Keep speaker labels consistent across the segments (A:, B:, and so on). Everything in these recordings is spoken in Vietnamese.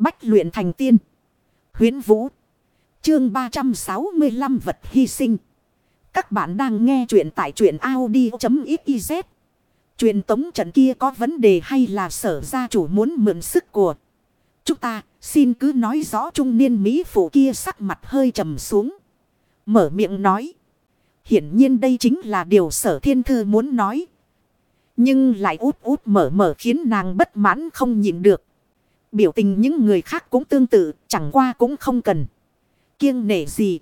A: Bách luyện thành tiên. Huyến Vũ. Chương 365 vật hy sinh. Các bạn đang nghe truyện tại truyện Audi.xyz. Truyền tống trận kia có vấn đề hay là sở gia chủ muốn mượn sức của chúng ta, xin cứ nói rõ trung niên Mỹ phụ kia sắc mặt hơi trầm xuống. Mở miệng nói. Hiển nhiên đây chính là điều sở thiên thư muốn nói. Nhưng lại út út mở mở khiến nàng bất mãn không nhịn được. Biểu tình những người khác cũng tương tự, chẳng qua cũng không cần. Kiêng nể gì.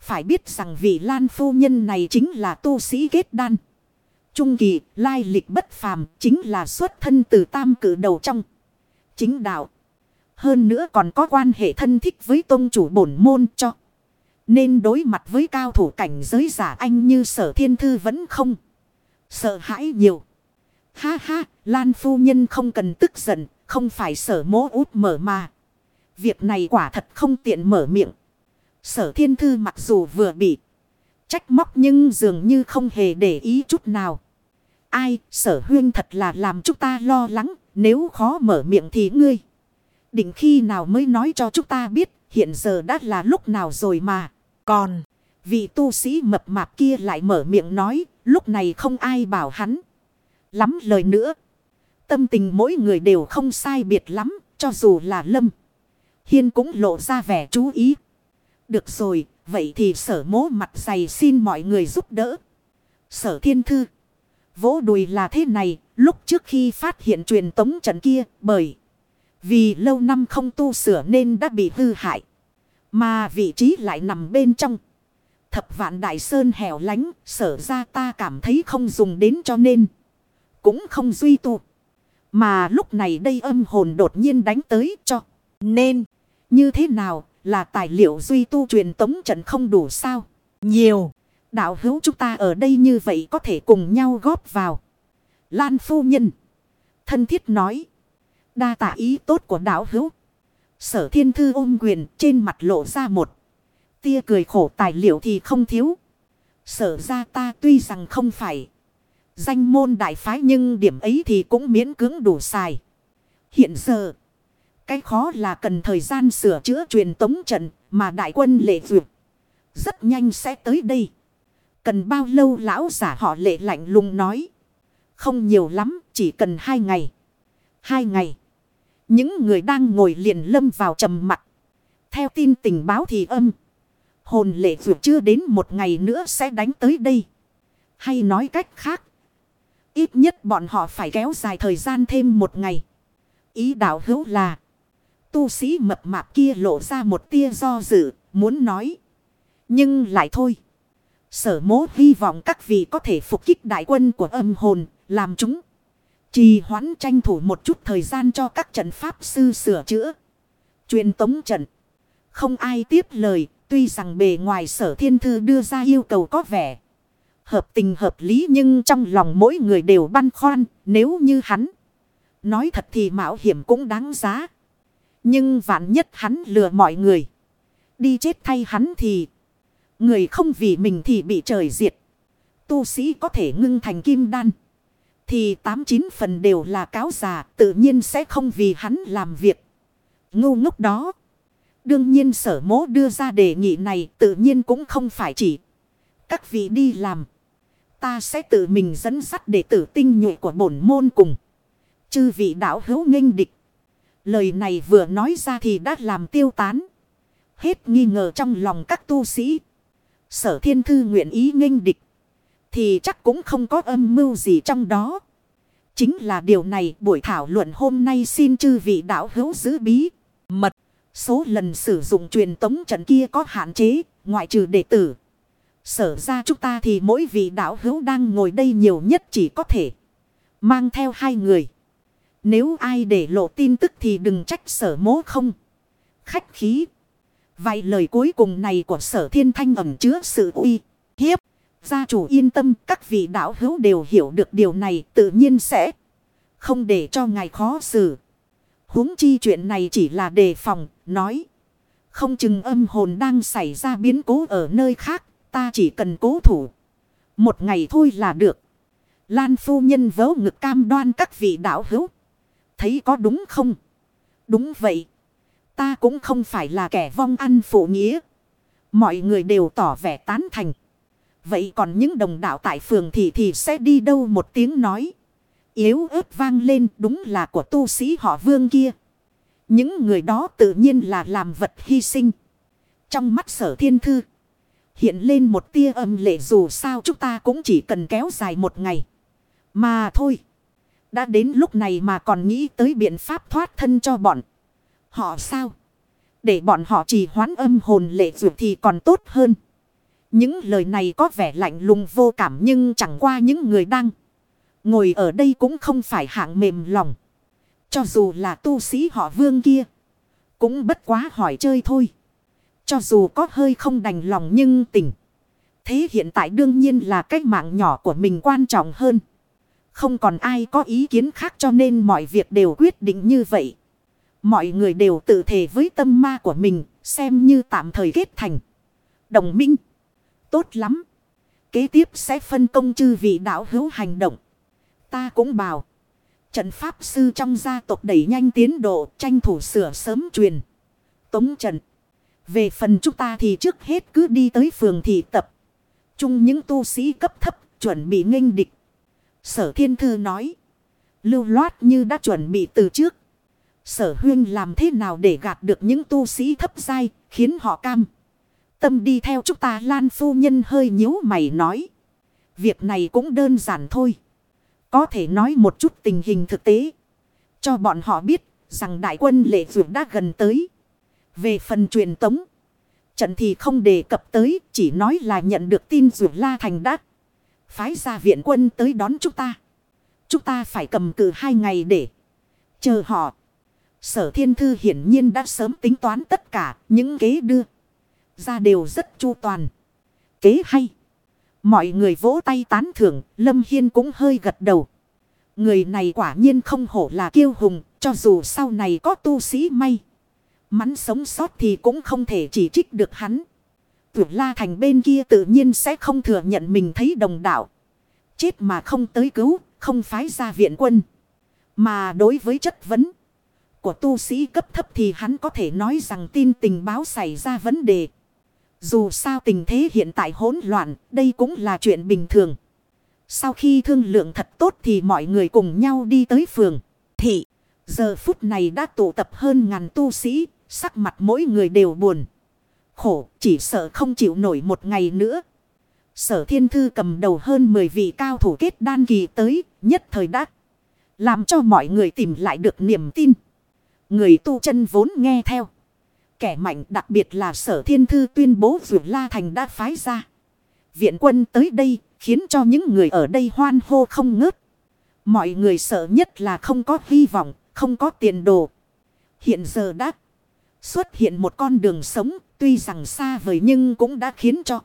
A: Phải biết rằng vị Lan phu nhân này chính là tu sĩ kết đan. Trung kỳ, lai lịch bất phàm, chính là xuất thân từ tam cử đầu trong. Chính đạo. Hơn nữa còn có quan hệ thân thích với tôn chủ bổn môn cho. Nên đối mặt với cao thủ cảnh giới giả anh như sở thiên thư vẫn không. Sợ hãi nhiều. Ha ha, Lan phu nhân không cần tức giận, không phải sở mố út mở mà. Việc này quả thật không tiện mở miệng. Sở thiên thư mặc dù vừa bị trách móc nhưng dường như không hề để ý chút nào. Ai, sở huyên thật là làm chúng ta lo lắng, nếu khó mở miệng thì ngươi. Định khi nào mới nói cho chúng ta biết, hiện giờ đã là lúc nào rồi mà. Còn, vị tu sĩ mập mạp kia lại mở miệng nói, lúc này không ai bảo hắn. Lắm lời nữa. Tâm tình mỗi người đều không sai biệt lắm, cho dù là lâm. Hiên cũng lộ ra vẻ chú ý. Được rồi, vậy thì sở mố mặt dày xin mọi người giúp đỡ. Sở thiên thư. Vỗ đùi là thế này, lúc trước khi phát hiện truyền tống trận kia, bởi vì lâu năm không tu sửa nên đã bị hư hại. Mà vị trí lại nằm bên trong. Thập vạn đại sơn hẻo lánh, sở ra ta cảm thấy không dùng đến cho nên. Cũng không duy tu. Mà lúc này đây âm hồn đột nhiên đánh tới cho. Nên, như thế nào là tài liệu duy tu truyền tống trận không đủ sao? Nhiều. Đạo hữu chúng ta ở đây như vậy có thể cùng nhau góp vào. Lan phu nhân. Thân thiết nói. Đa tạ ý tốt của đạo hữu. Sở thiên thư ôm quyền trên mặt lộ ra một. Tia cười khổ tài liệu thì không thiếu. Sở ra ta tuy rằng không phải. Danh môn đại phái nhưng điểm ấy thì cũng miễn cưỡng đủ xài. Hiện giờ. Cái khó là cần thời gian sửa chữa truyền tống trận mà đại quân lệ duyệt. Rất nhanh sẽ tới đây. Cần bao lâu lão giả họ lệ lạnh lùng nói. Không nhiều lắm, chỉ cần hai ngày. Hai ngày. Những người đang ngồi liền lâm vào trầm mặt. Theo tin tình báo thì âm. Hồn lệ vượt chưa đến một ngày nữa sẽ đánh tới đây. Hay nói cách khác. Ít nhất bọn họ phải kéo dài thời gian thêm một ngày. Ý đạo hữu là. Tu sĩ mập mạp kia lộ ra một tia do dự. Muốn nói. Nhưng lại thôi. Sở mố hy vọng các vị có thể phục kích đại quân của âm hồn. Làm chúng. Trì hoãn tranh thủ một chút thời gian cho các trận pháp sư sửa chữa. Truyền tống trận. Không ai tiếp lời. Tuy rằng bề ngoài sở thiên thư đưa ra yêu cầu có vẻ. Hợp tình hợp lý nhưng trong lòng mỗi người đều băn khoăn. Nếu như hắn. Nói thật thì mạo hiểm cũng đáng giá. Nhưng vạn nhất hắn lừa mọi người. Đi chết thay hắn thì. Người không vì mình thì bị trời diệt. Tu sĩ có thể ngưng thành kim đan. Thì tám chín phần đều là cáo già, tự nhiên sẽ không vì hắn làm việc. Ngu ngốc đó. Đương nhiên sở mố đưa ra đề nghị này tự nhiên cũng không phải chỉ các vị đi làm. Ta sẽ tự mình dẫn dắt đệ tử tinh nhuệ của bổn môn cùng. Chư vị đạo hữu nghênh địch. Lời này vừa nói ra thì đã làm tiêu tán. Hết nghi ngờ trong lòng các tu sĩ. Sở thiên thư nguyện ý nghênh địch. Thì chắc cũng không có âm mưu gì trong đó. Chính là điều này buổi thảo luận hôm nay xin chư vị đạo hữu giữ bí. Mật. Số lần sử dụng truyền tống trận kia có hạn chế. Ngoại trừ đệ tử. Sở ra chúng ta thì mỗi vị đạo hữu đang ngồi đây nhiều nhất chỉ có thể. Mang theo hai người. Nếu ai để lộ tin tức thì đừng trách sở mố không. Khách khí. Vài lời cuối cùng này của sở thiên thanh ẩm chứa sự uy hiếp. Gia chủ yên tâm các vị đạo hữu đều hiểu được điều này tự nhiên sẽ không để cho ngài khó xử. huống chi chuyện này chỉ là đề phòng, nói. Không chừng âm hồn đang xảy ra biến cố ở nơi khác, ta chỉ cần cố thủ. Một ngày thôi là được. Lan phu nhân vớ ngực cam đoan các vị đạo hữu. Thấy có đúng không? Đúng vậy. Ta cũng không phải là kẻ vong ăn phụ nghĩa. Mọi người đều tỏ vẻ tán thành. Vậy còn những đồng đạo tại phường thì thì sẽ đi đâu một tiếng nói. Yếu ớt vang lên, đúng là của tu sĩ họ vương kia. Những người đó tự nhiên là làm vật hy sinh. Trong mắt sở thiên thư. Hiện lên một tia âm lệ dù sao chúng ta cũng chỉ cần kéo dài một ngày. Mà thôi. Đã đến lúc này mà còn nghĩ tới biện pháp thoát thân cho bọn. Họ sao? Để bọn họ chỉ hoán âm hồn lệ dù thì còn tốt hơn. Những lời này có vẻ lạnh lùng vô cảm nhưng chẳng qua những người đang ngồi ở đây cũng không phải hạng mềm lòng. Cho dù là tu sĩ họ vương kia, cũng bất quá hỏi chơi thôi. Cho dù có hơi không đành lòng nhưng tình. Thế hiện tại đương nhiên là cách mạng nhỏ của mình quan trọng hơn. Không còn ai có ý kiến khác cho nên mọi việc đều quyết định như vậy. Mọi người đều tự thể với tâm ma của mình, xem như tạm thời kết thành. Đồng minh. Tốt lắm. Kế tiếp sẽ phân công chư vị đạo hữu hành động. Ta cũng bảo. Trận pháp sư trong gia tộc đẩy nhanh tiến độ tranh thủ sửa sớm truyền. Tống trận. Về phần chúng ta thì trước hết cứ đi tới phường thị tập. Chung những tu sĩ cấp thấp chuẩn bị nghênh địch. Sở thiên thư nói. Lưu loát như đã chuẩn bị từ trước. Sở huyên làm thế nào để gạt được những tu sĩ thấp dai, khiến họ cam. Tâm đi theo chúng ta Lan phu nhân hơi nhíu mày nói. Việc này cũng đơn giản thôi. Có thể nói một chút tình hình thực tế. Cho bọn họ biết rằng đại quân lệ vượt đã gần tới. Về phần truyền tống. Trận thì không đề cập tới. Chỉ nói là nhận được tin vượt la thành đắc. Phái ra viện quân tới đón chúng ta. Chúng ta phải cầm cự hai ngày để chờ họ. Sở thiên thư hiển nhiên đã sớm tính toán tất cả những kế đưa. Ra đều rất chu toàn. Kế hay. Mọi người vỗ tay tán thưởng, Lâm Hiên cũng hơi gật đầu. Người này quả nhiên không hổ là kiêu hùng, cho dù sau này có tu sĩ may. Mắn sống sót thì cũng không thể chỉ trích được hắn. Tuyệt la thành bên kia tự nhiên sẽ không thừa nhận mình thấy đồng đạo. Chết mà không tới cứu, không phái ra viện quân. Mà đối với chất vấn của tu sĩ cấp thấp thì hắn có thể nói rằng tin tình báo xảy ra vấn đề. Dù sao tình thế hiện tại hỗn loạn, đây cũng là chuyện bình thường. Sau khi thương lượng thật tốt thì mọi người cùng nhau đi tới phường. Thị, giờ phút này đã tụ tập hơn ngàn tu sĩ, sắc mặt mỗi người đều buồn. Khổ, chỉ sợ không chịu nổi một ngày nữa. Sở thiên thư cầm đầu hơn 10 vị cao thủ kết đan kỳ tới, nhất thời đắc. Làm cho mọi người tìm lại được niềm tin. Người tu chân vốn nghe theo. Kẻ mạnh đặc biệt là sở thiên thư tuyên bố vượt la thành đã phái ra. Viện quân tới đây khiến cho những người ở đây hoan hô không ngớt. Mọi người sợ nhất là không có hy vọng, không có tiền đồ. Hiện giờ đã xuất hiện một con đường sống tuy rằng xa vời nhưng cũng đã khiến cho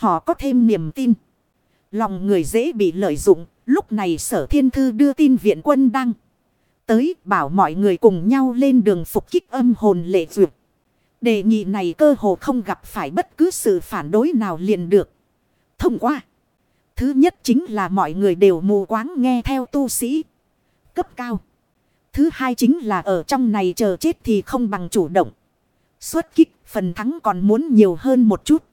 A: họ có thêm niềm tin. Lòng người dễ bị lợi dụng, lúc này sở thiên thư đưa tin viện quân đang tới bảo mọi người cùng nhau lên đường phục kích âm hồn lệ duyệt. Đề nghị này cơ hồ không gặp phải bất cứ sự phản đối nào liền được. Thông qua. Thứ nhất chính là mọi người đều mù quáng nghe theo tu sĩ. Cấp cao. Thứ hai chính là ở trong này chờ chết thì không bằng chủ động. Xuất kích, phần thắng còn muốn nhiều hơn một chút.